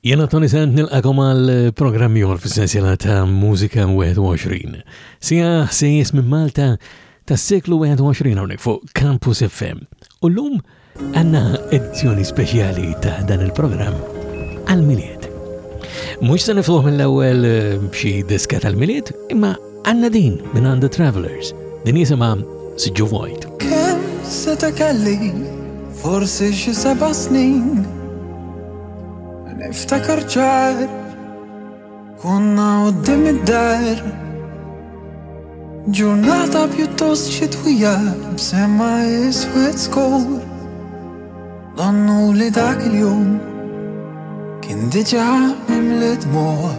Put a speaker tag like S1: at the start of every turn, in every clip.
S1: Jiena Tony Sant nilqakom għal programm ieħor fis-sensiela ta' Mużika 21. Sija ħsejjes minn Malta tas-seklu 21 hawnhekk fuq Campus FM. U llum għandna edizzjoni speċjali ta' dan il-programm għal-miliet. Mhux se nifluħ mill-ewwel eh, b'xi diska tal-miliet, imma Għanna din minn għanda Travelers, din jisima Siġu Vojt.
S2: Kem se ta' kelli, forsi xi seba snin, niftakar ċar, konna u dim id-dar, ġurnata pjuttost xitwija, b'sema iswed skor, donnu li dak il-jum, kien diġa mimlet mor.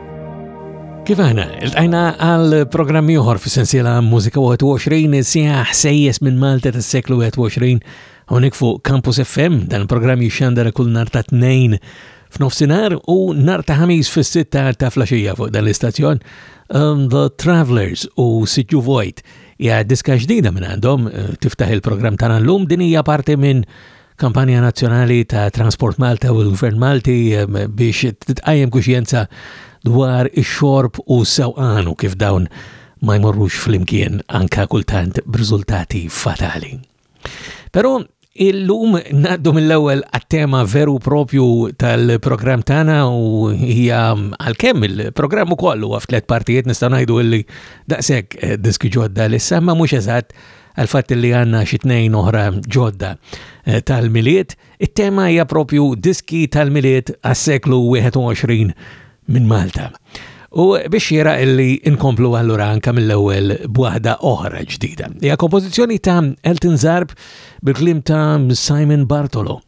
S2: Kif
S1: aħna, il-tajna għal programm ieħor fi sensiela Mużika 21 sija ħsejjes minn Malta tas-seklu 21 hawnhekk fuq Campus FM dan il-programm jixxandar kull nar ta' tnejn f'nofsinhar u nar ta' ħamis fis-sitta ta' flaxija fuq dan l-istazzjon um, The Travelers u Sitju Void hija diska ġdida minn għandhom eh, tiftaħ il-programm tagħna llum din hija parti minn kampanja nazzjonali ta' Transport Malta u l-Gvern Malti ehm, biex titqajjem kuxjenza dwar ix-xorb u s-sewqan u kif dawn ma jmorrux flimkien anka kultant b'riżultati fatali. Però illum ngħaddu mill-ewwel għat-tema veru propju tal-programm tagħna u hija għalkemm il-programm ukoll huwa f'tliet partijiet nistgħu ngħidu illi daqshekk eh, diski ġodda li semma mhux eżatt għal fatt li għanna xi tnejn oħra ġodda eh, tal-miliet, it-tema hija propju diski tal-miliet għas-seklu 21 minn Malta. U biex jera illi inkomplu għallura anka mill-ewwel b'waħda oħra ġdida. Hija kompożizzjoni ta' Elton Zarb bil-klim ta' Simon Bartolo.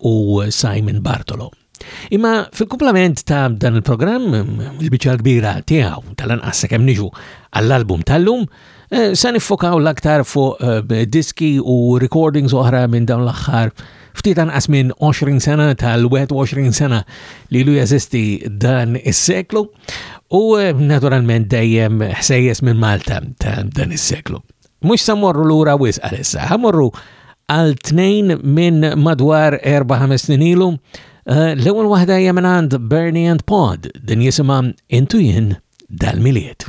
S1: u
S3: Simon Bartolo. Imma fil-kumplament ta' dan il-programm, il-biċċa kbira tiegħu tal-anqas sakemm niġu għall-album tal-lum, eh, se niffokaw l-aktar fuq eh, diski u recordings oħra minn dawn l-aħħar ftit anqas minn 20 sena tal-21 sena li lu jeżisti dan is-seklu u eh, naturalment dejjem ħsejjes minn Malta ta' dan is-seklu. Mhux se morru lura wisq għalissa, ħa morru għal tnejn minn madwar 4-5 snin ilu. Eh, l-ewwel waħda hija minn għand Bernie and Pod, din jisimha Intu jien dal-miliet.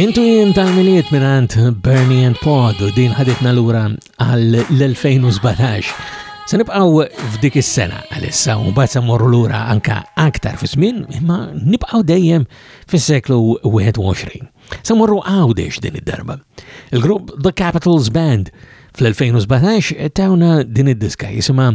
S1: Intu jien
S3: tal-miliet minant Bernie and Pod u din ħaditna l-ura għall-2017. Se nibqaw f'dik is-sena għalissa u mbagħad se morru lura anka aktar fi żmien imma nibqaw dejjem fis-seklu 21. Se morru għawdex din id-darba. Il-grupp The Capitals Band fl-2017 tawna din id-diska jisimha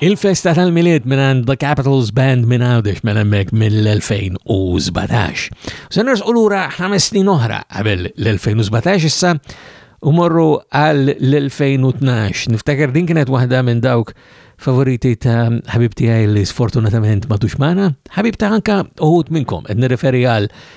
S3: Il-festa
S4: tal-milied minn għand The Capitals Band minn għawdex minn hemmhekk mill-2017. Se nersqu lura ħames snin oħra qabel l-2017 issa u morru għal l-2012. Niftakar din kienet waħda minn dawk favoriti ta' ħabib tiegħi li sfortunatament ma tux magħna, ħabib ta' anka uħut minnkom qed nirreferi għal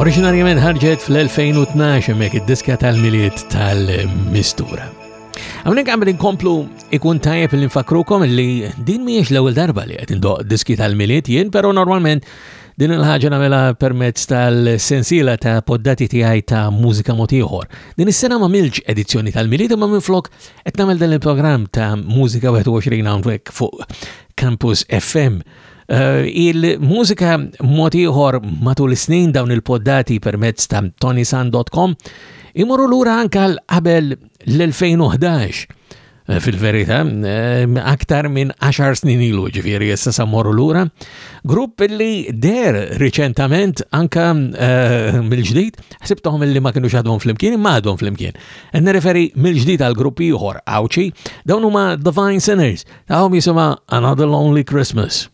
S5: Oriġinarjament ħarġet fl-2012 hemmhekk id-diska tal-miliet tal-mistura. Għamlin għamil inkomplu ikun tajjeb li nfakrukom li din miex l-ewwel darba li qed indoq diski tal-miliet jien, però normalment Din il-ħaġa nagħmilha permezz tal-sensiela ta' poddati tiegħi ta' mużika mod ieħor. Din is-sena ma milġ edizzjoni tal-Milied imma minflok qed nagħmel dan il-programm ta' mużika 21 hawnhekk fuq Campus FM. Uh, eh, Il-mużika mod ieħor matul is-snin dawn il-poddati permezz ta' tonisan.com imorru lura anke qabel l-2011 Eh, fil-verita, eh, aktar minn 10 snin ilu ġifiri jessa sammorru l-ura, grupp li der riċentament anka eh, mill-ġdid, ħsibtahom li ma kienu xadhom fl-imkien, ma għadhom fl-imkien. Nereferi mill-ġdid għal gruppi uħor għawċi, dawn huma Divine Sinners, taħom jisima Another Lonely Christmas.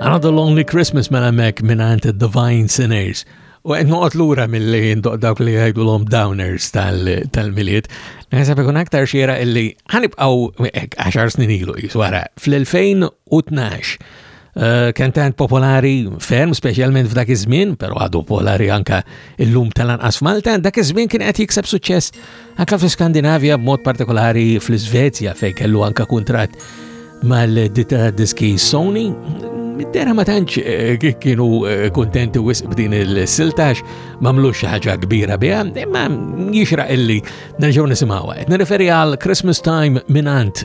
S1: Another Lonely Christmas
S5: mela mek minant Divine Sinners. U għed noqot l-ura mill-li jindoq dawk li għajdu l-om downers tal-miliet. Għazab ikun aktar xiera illi għanibqaw 10 snin ilu jiswara fl-2012. Eh, kien tant popolari ferm, specialment f'dak iż-żmien, però għadu popolari anka illum tal-anqas Malta, dak iż-żmien kien qed jikseb suċċess Anka fl-Skandinavja, b'mod partikolari fl-Svezja, fej kellu anka kuntratt
S1: mal-ditta diski Sony, Middera ma tantx eh, kienu eh, kontenti wisq b'din il-siltax, mamlu ħaġa kbira biha, imma jixra illi nerġgħu nisimgħu. Qed nirreferi għal Christmas Time minant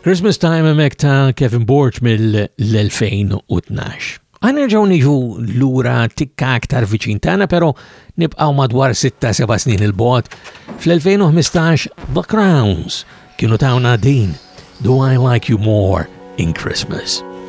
S6: Christmas Time
S1: hemmhekk ta' Kevin Borg mill-2012. Għanerġaw niġu l-ura tikka aktar viċin tagħna, pero nibqaw madwar 6-7 snin il-bot. Fl-2015, The Crowns kienu tawna din Do I Like You More in Christmas.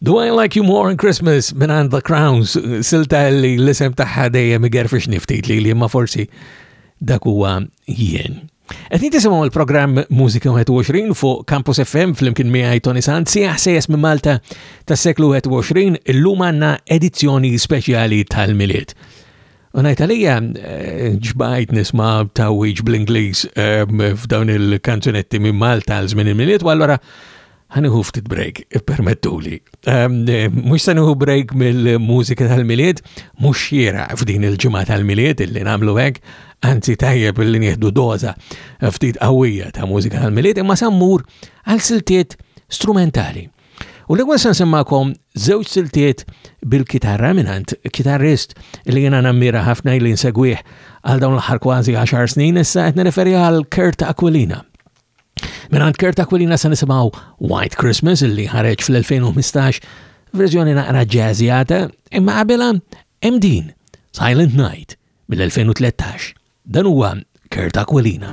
S7: Do I Like You More on Christmas
S1: minn The Crowns, silta li l-isem taħħa dejjem igerfix niftit li li ma forsi dak huwa jien. Qed nitisimgħu l-programm Musika 21 fuq Campus FM flimkien miegħi Tony Sant si ħsejjes minn Malta tas-seklu 21 illum għandna edizzjoni speċjali tal-Milied. U ngħid għalija eh, ġbajt nisma' ta' wieġ bl-Ingliż eh, f'dawn il-kanzunetti minn Malta għal żmien il-Milied u allura Ħaniħu ftit break, permettuli. Mux se nieħu break mill-mużika tal-milied, mux xiera f'din il-ġimgħa tal-milied illi nagħmlu hekk, anzi tajjeb illi nieħdu doza ftit qawwija ta' mużika tal-milied, imma sammur għal siltiet strumentali. U l-ewwel se nsemmakom żewġ siltiet bil-kitarra minant kitarrist li jiena nammira ħafna li nsegwih għal dawn l-aħħar kważi 10 snin issa qed nirreferi għal Kurt Aquilina. Minant Kurt Aquilina se nisimaw White Christmas li ħareġ fl-2015 verżjoni naqra ġazzjata imma qabela hemm din Silent Night mill-2013. Dan huwa Kurt Aquilina.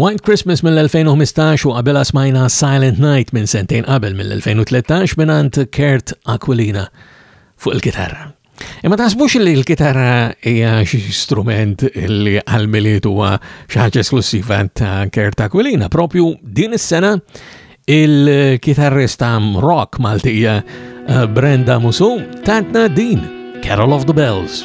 S1: White Christmas mill-2015 u qabela smajna Silent Night minn sentejn qabel mill-2013 minn Kurt Aquilina fuq il-kitarra. Imma taħsbux li l-kitarra hija xi strument li għal-miliet huwa xi ħaġa esklusiva ta' Kert Aquilina. Propju din is-sena il-kitarrista rock Maltija eh, Brenda Musu tantna din Carol of the Bells.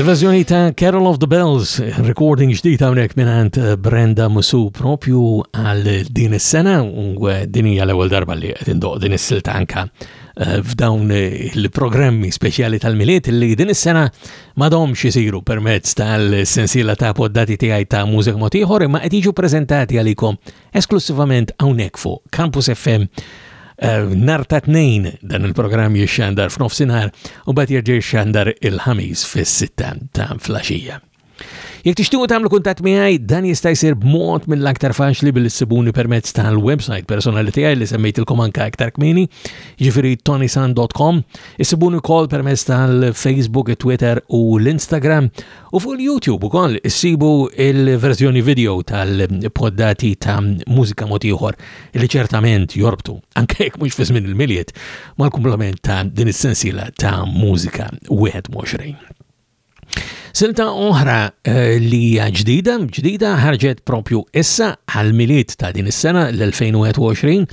S1: Il-verżjoni ta' Carol of the Bells, recording ġdid hawnhekk mingħand eh, Brenda Musu propju għal din is-sena u eh, din hija l-ewwel darba li qed indoq din is-silta anka Eh, f'dawn eh, il-programmi speċjali tal-miliet li din is-sena madomx isiru permezz tal-sensiela ta' poddati tiegħi ta' mużek motiħor imma qed jiġu preżentati għalikom esklussivament hawnhekk fuq Campus FM eh, nar ta' tnejn dan il-programm jixxandar f'nofsinhar u bat jerġa' jixxandar il-ħamis fis-sitta ta' flaxija. Jekk tixtiequ tagħmlu kuntatt miegħi, dan jista' jsir b'mod mill-aktar faċli billi ssibuni permezz tal-website personali tiegħi li semmejtilkom anke aktar kmini, jiġifieri tonisan.com, issibuni wkoll permezz tal-Facebook, Twitter u l-Instagram u fuq il-YouTube ukoll issibu il-verżjoni video tal-poddati ta' mużika mod ieħor li ċertament jorbtu anke jekk mhux fi żmien il-miliet mal-kumplament ta' din is-sensiela ta' mużika 21. Silta oħra eh, li hija ġdida, ġdida ħarġet propju issa għal-miliet ta' din is-sena l-2021,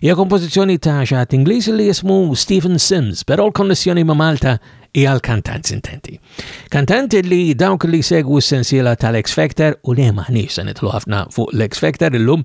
S1: hija kompożizzjoni ta' xaħat Ingliż li jismu Stephen Sims, però l-konnessjoni ma' Malta
S5: hija l-kantant sintenti. Kantant li dawk li segwu s-sensiela tal-X Factor u li maħniex se nitlu ħafna fuq l-X Factor illum,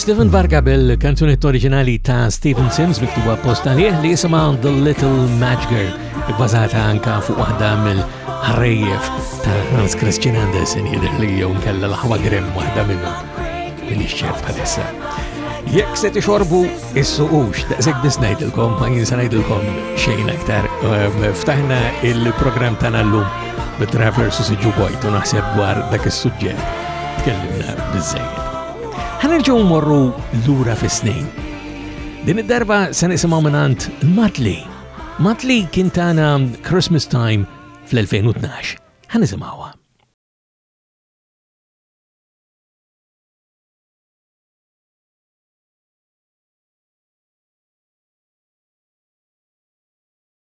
S5: Stephen Varga bil-kanzunetta oriġinali ta' Stephen Sims miktuba post għalih li jisimha The Little Match Girl, bbażata anka fuq waħda mill-ħrejjef ta' Hans Christian Andersen jidher li jew nkella l-aħwa grem waħda minnhom. Min ixxef bħalissa. Jekk se tixorbu is-suqux, daqsek biss ngħidilkom, ma jinsa ngħidilkom xejn aktar. Ehm, ftaħna il-programm tagħna llum bit-Traversus Ġubojt u naħseb dwar dak is-suġġett tkellimna biżejjed. Ħanerġgħu mmorru lura fis-snin. Din id-darba se nisimgħu mingħand Matli. Matli kien tagħna Christmas Time fl-2012. Ħanisimgħuha.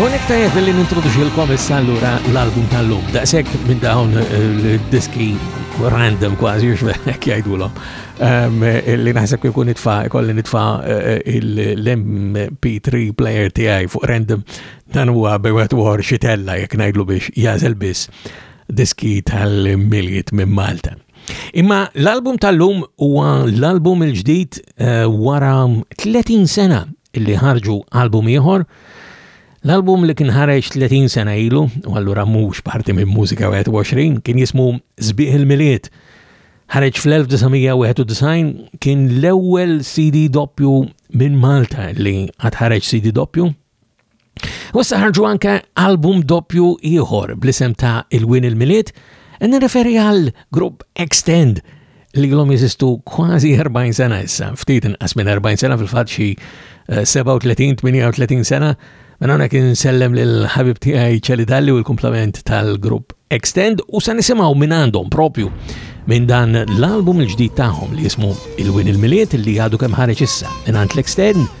S3: Unek tajjeb li nintroduċilkom issa allura l-album tal-lum, daqshekk minn dawn eh, l-diski random kważi x'hekk jgħidulhom. Ehm, li naħseb kif kun nitfa' kolli nitfa' eh, l-MP3 player tiegħi fuq random dan huwa bewet war xitella jekk ngħidlu biex jażel biss diski tal-miljiet minn Malta. Imma l-album tal-lum huwa l-album il-ġdid eh, wara 30 sena illi ħarġu album ieħor. L-album li kien ħareġ 30 sena ilu, u allura mhux parti minn Mużika 21, kien jismu Zbieħ il-Miliet. Ħareġ fl-1991 kien l-ewwel CD doppju minn Malta li għad ħareġ CD doppju, U issa ħarġu anke album doppju ieħor bl-isem ta' Il-Win il-Milied, nirreferi għal grupp Extend li l-om jesistu kważi 40 sena issa, ftit inqas minn 40 sena fil-fat xi 37-38 eh, sena, minn għana kien sellem l-ħabib tijaj ċeli dalli u l-komplement tal-grupp Extend u sa nisimaw minn għandhom propju minn dan l-album il-ġdid tagħhom li jismu Il-Win il-Miliet li għadu kemm ħareġ issa minn għand l-Extend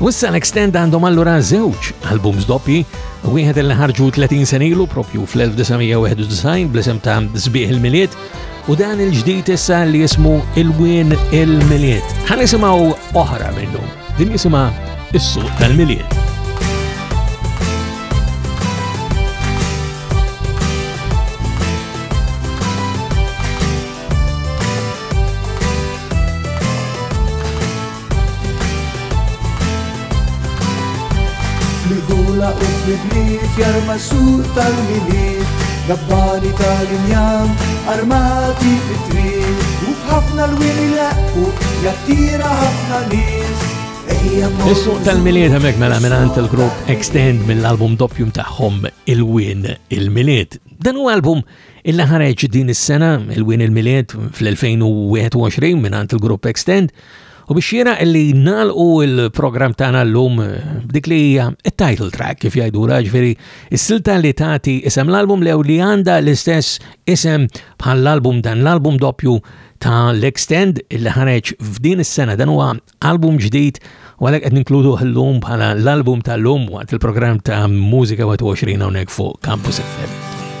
S1: U issa
S3: l-Extend għandhom allura żewġ albums doppji, wieħed li ħarġu 30 sen ilu propju fl-1991 bl-isem ta' Sbieħ il-Miliet u dan il-ġdid issa li jismu Il-Wien il-Miliet. Ħan nisimgħu oħra minnu, din jisimha Is-Suq tal-Miliet.
S1: Fl-irħula u fl-ibliet jarma sur tal-miliet, gabbani tal-injam, armati fit-triq, u f'ħafna l-wini leqqu, jattira ħafna nies. Is-suq tal-miliet hemmhekk mela mingħand il-grupp Extend mill-album doppju tagħhom Il-Win il-Miliet. Dan huwa album illa ħareġ din is-sena Il-Win il-Miliet fl-2021 mingħand il-grupp Extend U biex jena illi nalqu il-program tana l-lum b'dik li hija il-title track kif jajdu ġifieri s-silta li tati isem l-album lew li għanda l-istess isem bħall-album dan l-album doppju ta' l-Extend illi ħareġ f'din is-sena dan huwa album ġdid u għalek qed ninkludu l-lum bħala l-album tal-lum waqt il-programm ta' Mużika 21 hawnhekk fuq Campus FM.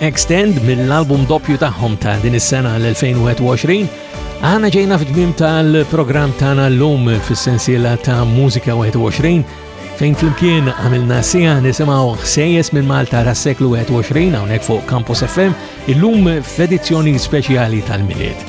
S1: Extend mill-album doppju tagħhom ta' din is-sena l-2021. Għana ġejna f'dmim tal-programm tagħna llum fis-sensiela ta' Mużika 21 fejn flimkien għamilna sija nisimgħu ħsejjes minn Malta ras-seklu 21 hawnhekk fuq Campus FM illum f'edizzjoni speċjali tal-Milied.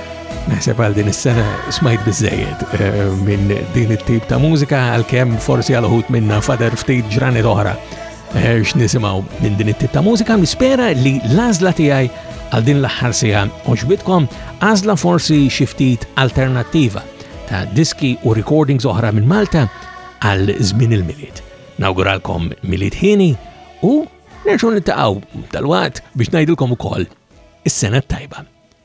S1: Naħseb għal din is-sena smajt biżejjed eh, minn din it-tip ta' mużika għalkemm forsi għal uħut minna fader ftit ġranet oħra eh, x'nisimgħu minn din it-tip ta' mużika nispera li l-għażla tiegħi għal din l-aħħar sija oġbitkom għażla forsi xi ftit alternattiva ta' diski u recordings oħra minn Malta għal żmien il-miliet. Nawguralkom miliet ħini u nerġgħu nittaqgħu tal-waqt biex ngħidilkom ukoll is-sena tajba.